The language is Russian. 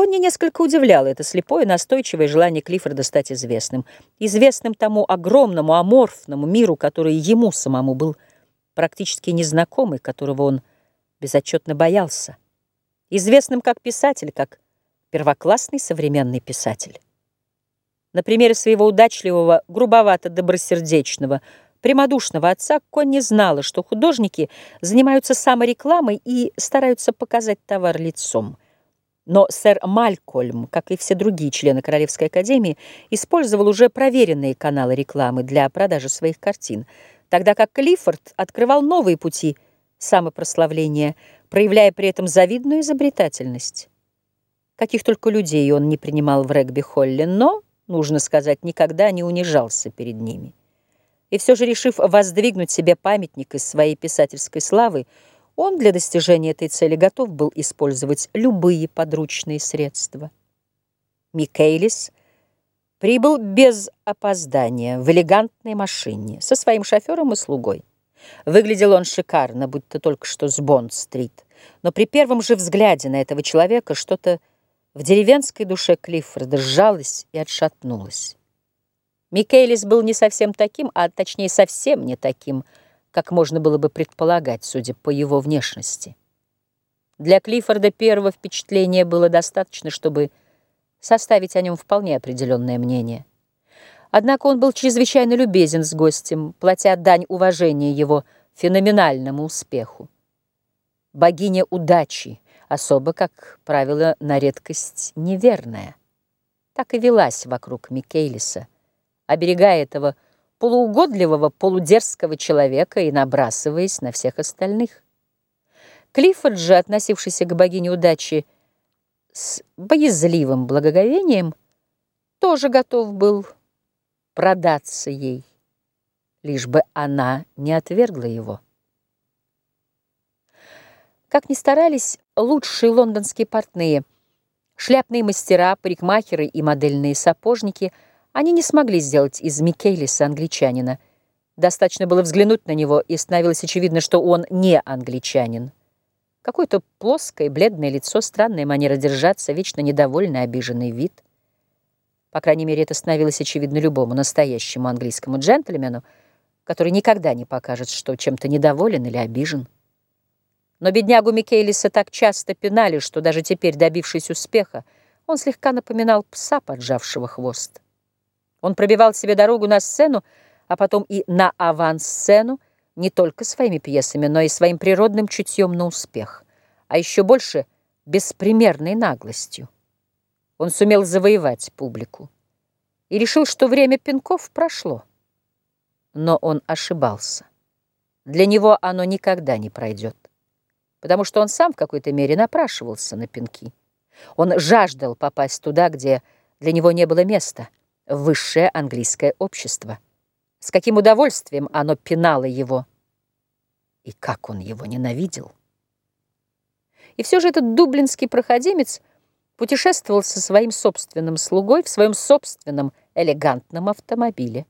Конни несколько удивляло это слепое, настойчивое желание Клиффорда стать известным. Известным тому огромному, аморфному миру, который ему самому был практически незнакомый, которого он безотчетно боялся. Известным как писатель, как первоклассный современный писатель. На примере своего удачливого, грубовато-добросердечного, прямодушного отца Конни знала, что художники занимаются саморекламой и стараются показать товар лицом. Но сэр Малькольм, как и все другие члены Королевской академии, использовал уже проверенные каналы рекламы для продажи своих картин, тогда как Клиффорд открывал новые пути самопрославления, проявляя при этом завидную изобретательность. Каких только людей он не принимал в регби-холле, но, нужно сказать, никогда не унижался перед ними. И все же, решив воздвигнуть себе памятник из своей писательской славы, он для достижения этой цели готов был использовать любые подручные средства. Микейлис прибыл без опоздания в элегантной машине со своим шофером и слугой. Выглядел он шикарно, будто только что с Бонд-стрит. Но при первом же взгляде на этого человека что-то в деревенской душе Клиффорда сжалось и отшатнулось. Микейлис был не совсем таким, а точнее совсем не таким, как можно было бы предполагать, судя по его внешности. Для Клиффорда первого впечатления было достаточно, чтобы составить о нем вполне определенное мнение. Однако он был чрезвычайно любезен с гостем, платя дань уважения его феноменальному успеху. Богиня удачи, особо, как правило, на редкость неверная, так и велась вокруг Микейлиса, оберегая этого полуугодливого, полудерзкого человека и набрасываясь на всех остальных. Клиффорд же, относившийся к богине удачи с боязливым благоговением, тоже готов был продаться ей, лишь бы она не отвергла его. Как ни старались лучшие лондонские портные, шляпные мастера, парикмахеры и модельные сапожники – они не смогли сделать из Микелиса англичанина. Достаточно было взглянуть на него, и становилось очевидно, что он не англичанин. Какое-то плоское, бледное лицо, странная манера держаться, вечно недовольный, обиженный вид. По крайней мере, это становилось очевидно любому настоящему английскому джентльмену, который никогда не покажет, что чем-то недоволен или обижен. Но беднягу Микелиса так часто пинали, что даже теперь, добившись успеха, он слегка напоминал пса, поджавшего хвост. Он пробивал себе дорогу на сцену, а потом и на авансцену, не только своими пьесами, но и своим природным чутьем на успех, а еще больше беспримерной наглостью. Он сумел завоевать публику и решил, что время пинков прошло. Но он ошибался. Для него оно никогда не пройдет, потому что он сам в какой-то мере напрашивался на пинки. Он жаждал попасть туда, где для него не было места — высшее английское общество. С каким удовольствием оно пинало его. И как он его ненавидел. И все же этот дублинский проходимец путешествовал со своим собственным слугой в своем собственном элегантном автомобиле.